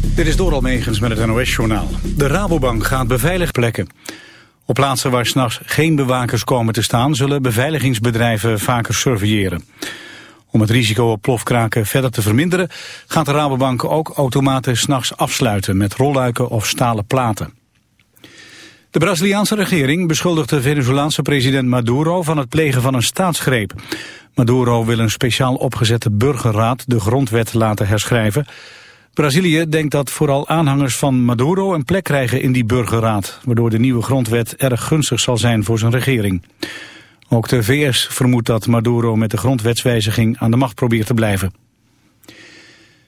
Dit is door Almegens met het NOS-journaal. De Rabobank gaat beveiligd plekken. Op plaatsen waar s'nachts geen bewakers komen te staan... zullen beveiligingsbedrijven vaker surveilleren. Om het risico op plofkraken verder te verminderen... gaat de Rabobank ook automaten s'nachts afsluiten... met rolluiken of stalen platen. De Braziliaanse regering beschuldigt de Venezolaanse president Maduro... van het plegen van een staatsgreep. Maduro wil een speciaal opgezette burgerraad de grondwet laten herschrijven... Brazilië denkt dat vooral aanhangers van Maduro een plek krijgen in die burgerraad, waardoor de nieuwe grondwet erg gunstig zal zijn voor zijn regering. Ook de VS vermoedt dat Maduro met de grondwetswijziging aan de macht probeert te blijven.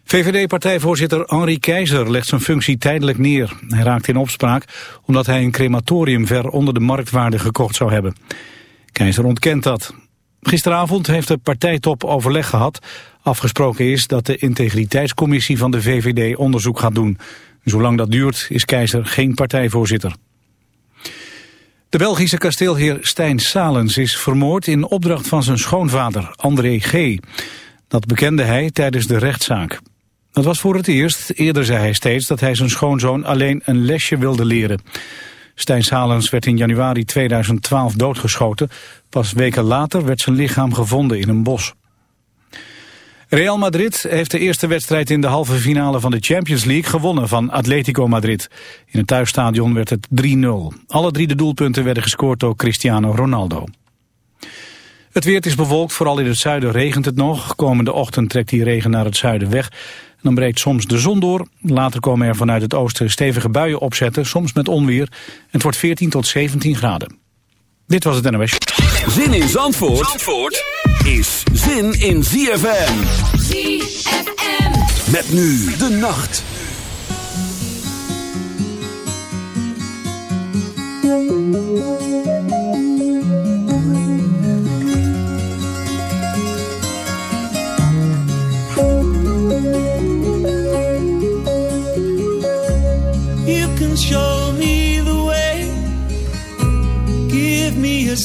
VVD-partijvoorzitter Henri Keizer legt zijn functie tijdelijk neer. Hij raakt in opspraak omdat hij een crematorium ver onder de marktwaarde gekocht zou hebben. Keizer ontkent dat. Gisteravond heeft de partijtop overleg gehad. Afgesproken is dat de integriteitscommissie van de VVD onderzoek gaat doen. Zolang dat duurt is Keizer geen partijvoorzitter. De Belgische kasteelheer Stijn Salens is vermoord in opdracht van zijn schoonvader André G. Dat bekende hij tijdens de rechtszaak. Dat was voor het eerst. Eerder zei hij steeds dat hij zijn schoonzoon alleen een lesje wilde leren. Stijn Salens werd in januari 2012 doodgeschoten. Pas weken later werd zijn lichaam gevonden in een bos. Real Madrid heeft de eerste wedstrijd in de halve finale van de Champions League gewonnen van Atletico Madrid. In het thuisstadion werd het 3-0. Alle drie de doelpunten werden gescoord door Cristiano Ronaldo. Het weer is bewolkt, vooral in het zuiden regent het nog. Komende ochtend trekt die regen naar het zuiden weg. En dan breekt soms de zon door. Later komen er vanuit het oosten stevige buien opzetten, soms met onweer. Het wordt 14 tot 17 graden. Dit was het NOS. Zin in Zandvoort, Zandvoort is zin in ZFM. ZFM. Met nu de nacht.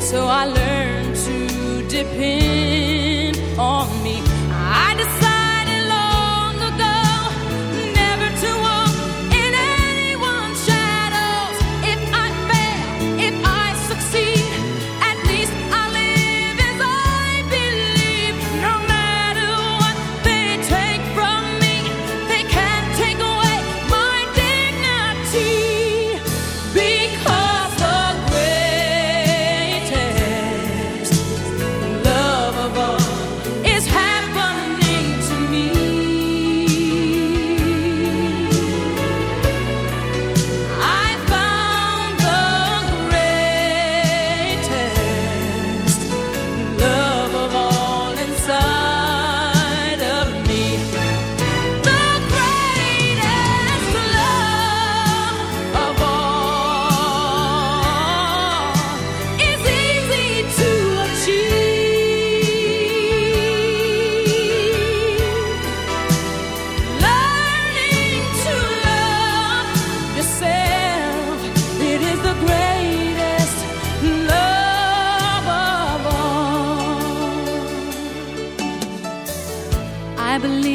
so I learned to depend on me.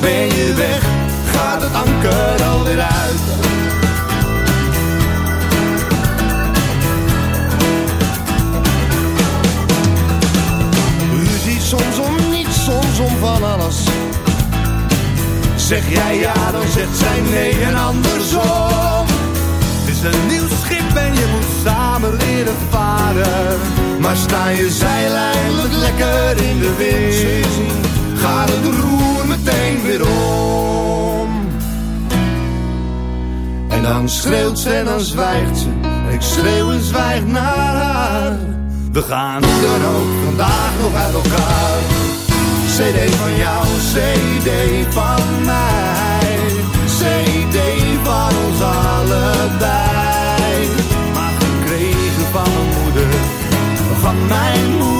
Ben je weg, gaat het anker alweer uit. ziet soms om niets, soms om van alles Zeg jij ja, dan zegt zij nee en andersom. Het is een nieuw schip en je moet samen leren varen. Maar sta je zeil eindelijk lekker in de wind, gaat het roer meteen weer om. En dan schreeuwt ze en dan zwijgt ze, en ik schreeuw en zwijg naar haar. We gaan dan ook vandaag nog uit elkaar. CD van jou, CD van mij. CD van ons allebei. Maar gekregen van mijn moeder, van mijn moeder,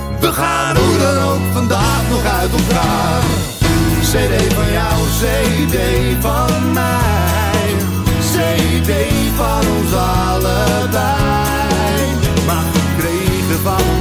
We gaan hoe dan ook vandaag nog uit elkaar. CD van jou, CD van mij. CD van ons allebei. Maar gekregen van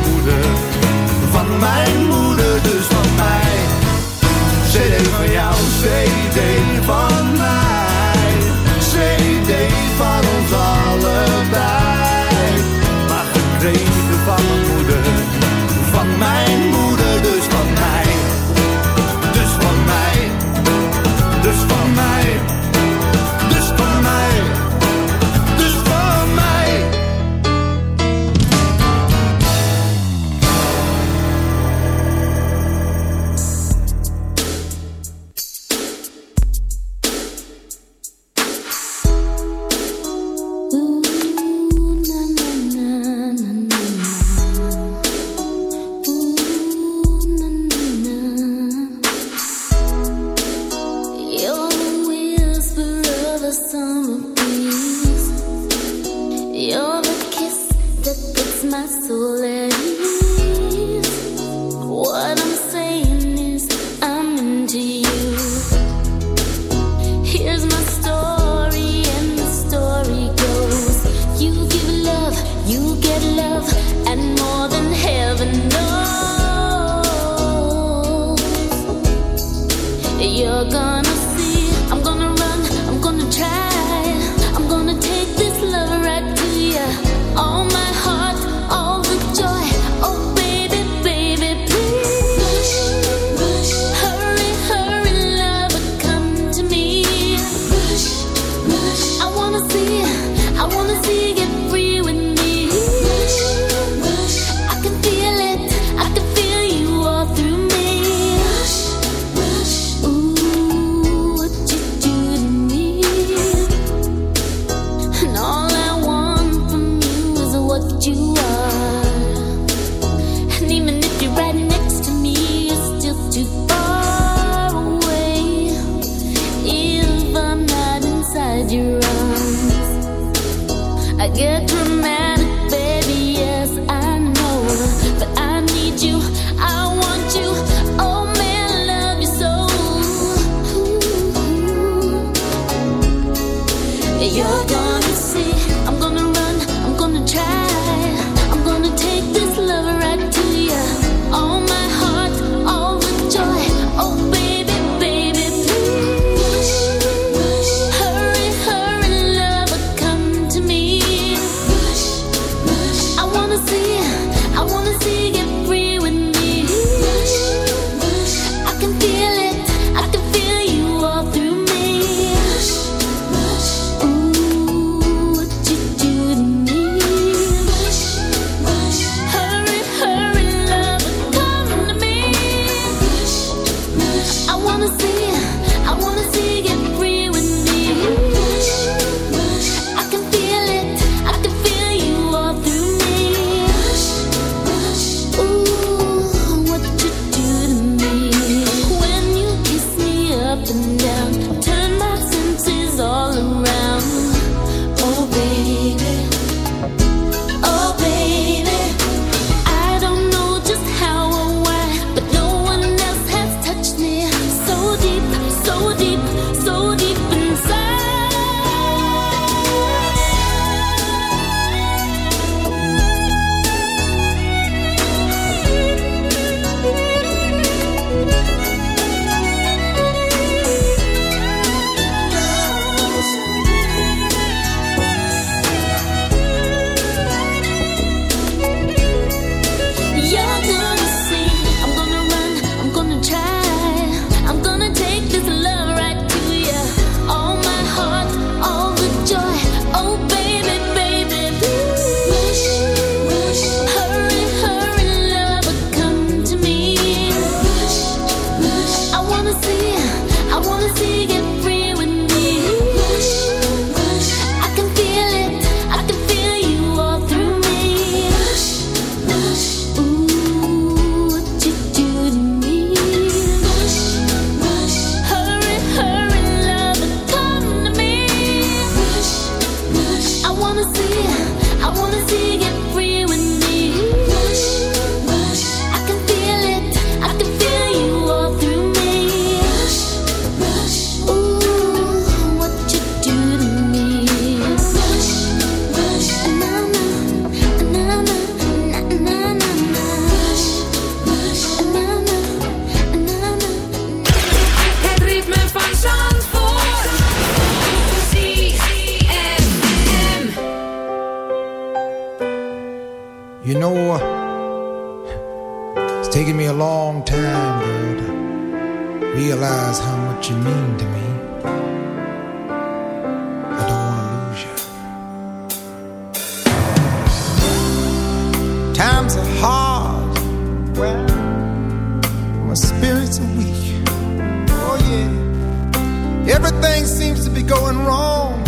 Everything seems to be going wrong.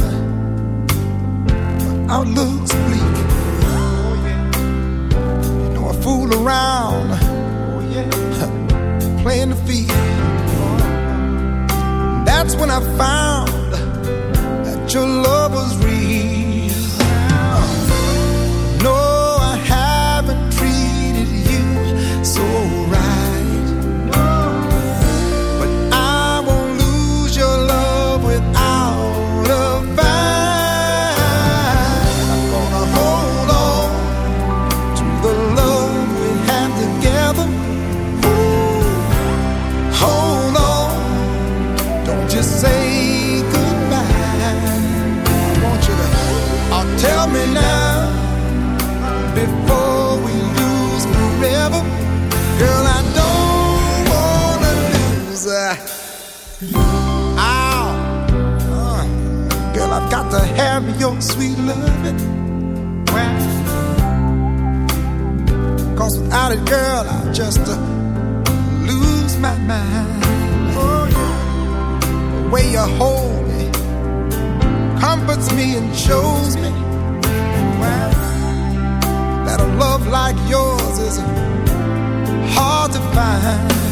Outlook's bleak. Oh, yeah. You know, I fool around. Oh, yeah. Playing the field. That's when I found that your love was real. Sweet loving. Cause without it, girl, I just uh, lose my mind. Oh, yeah. The way you hold me comforts me and shows me that a love like yours is hard to find.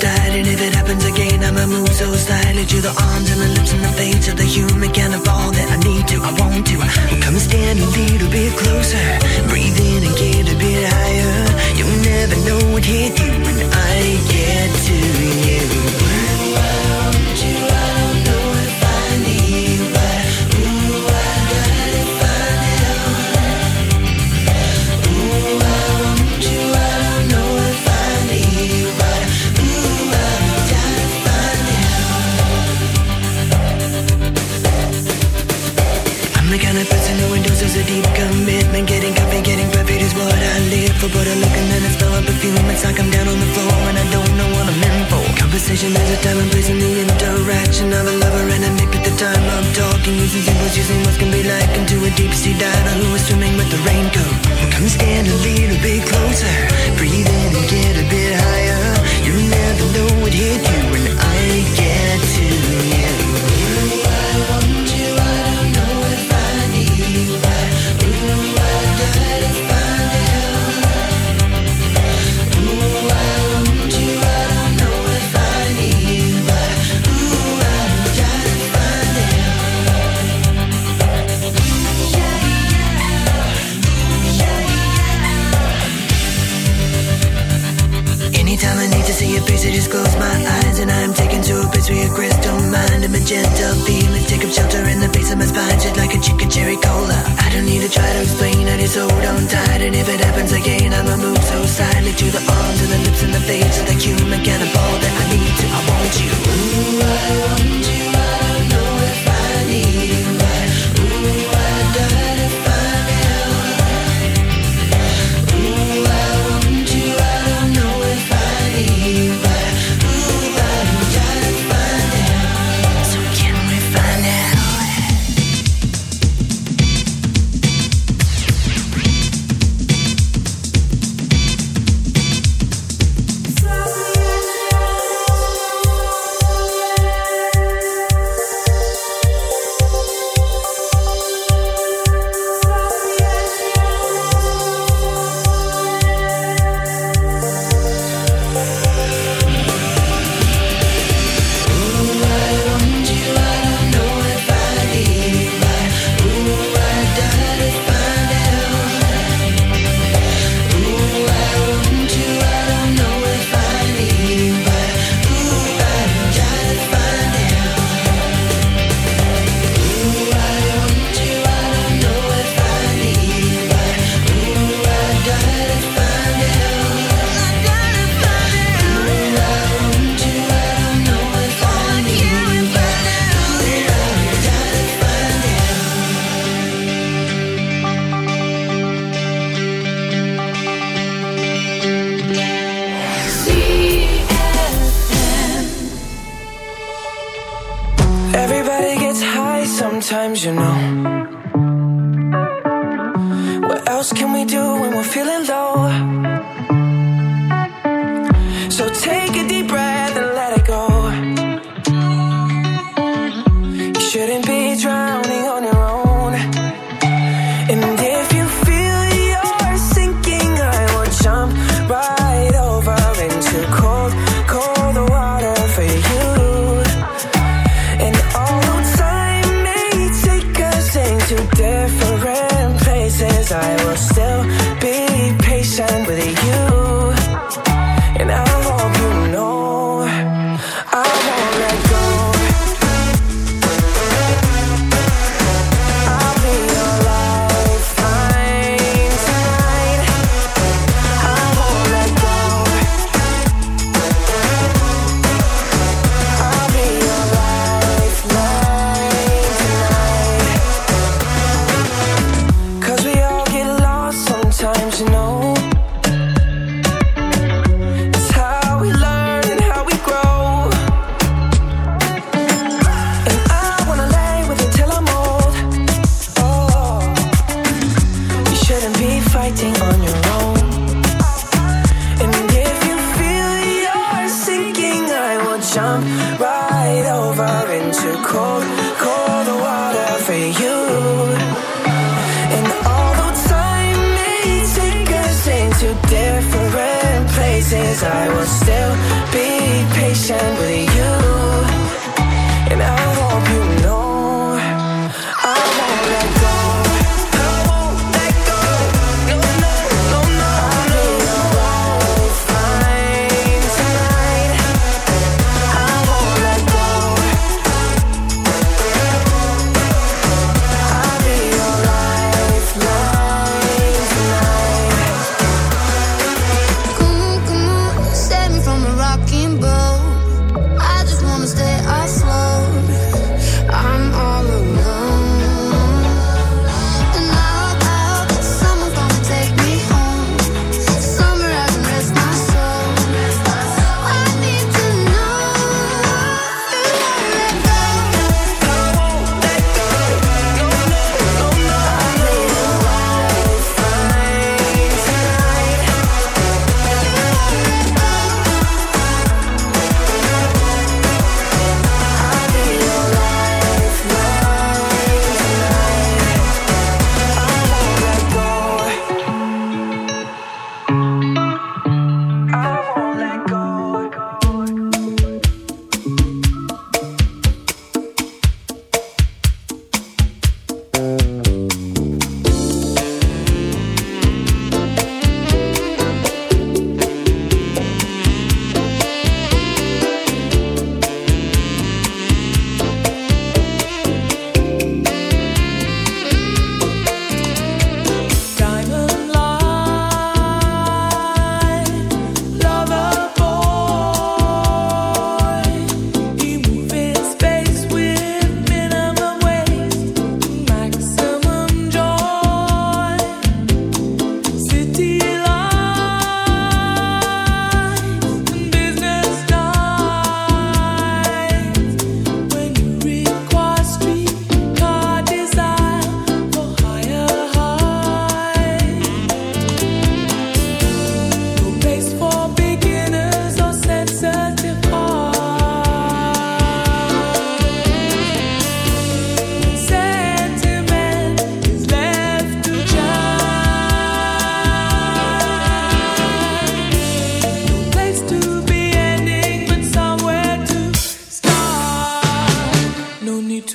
died And if it happens again I'ma move so slightly To the arms and the lips and the face Of the human kind of all that I need to I want to. Come and stand a little bit closer. Breathe but I look and then I smell a perfume. It's like I'm down on the floor and I don't know what I'm in for. Conversation is a time and place in the interaction of a lover and a nick at the time of talking. Using symbols, using what can be like into a deep sea diver who is swimming with the raincoat. Well, come stand a little bit closer, breathe in and get a bit higher. You never know what hit you.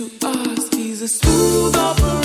to us. He's a smooth operator.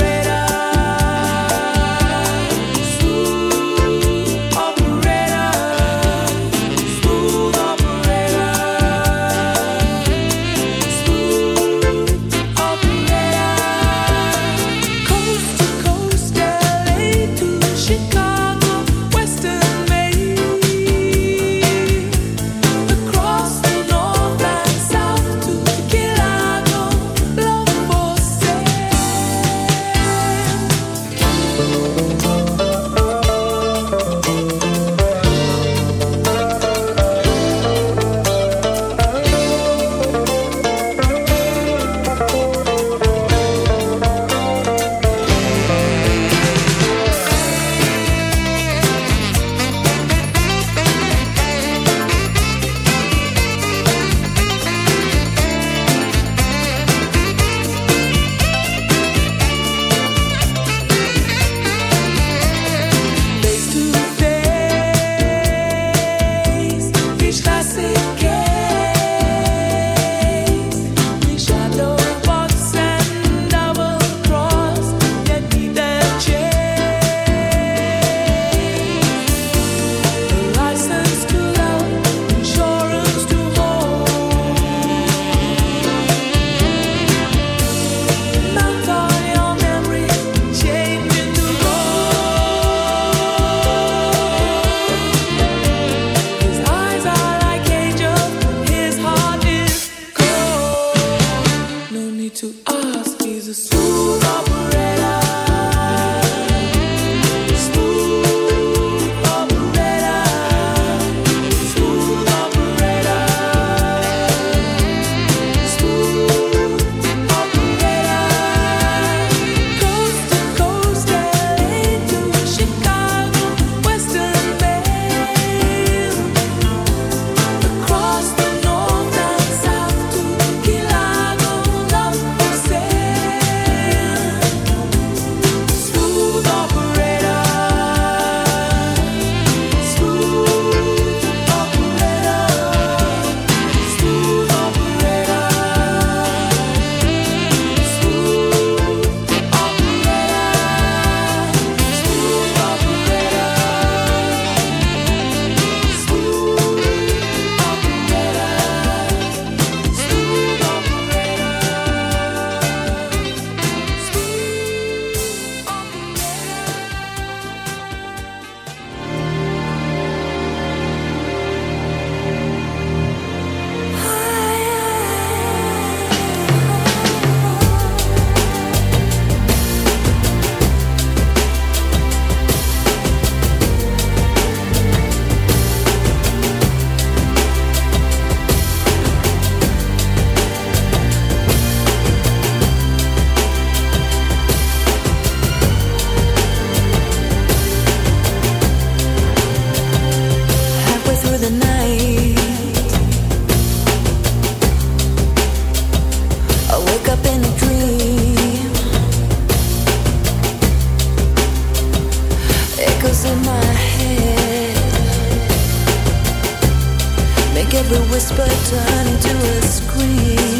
every whisper turned into a scream.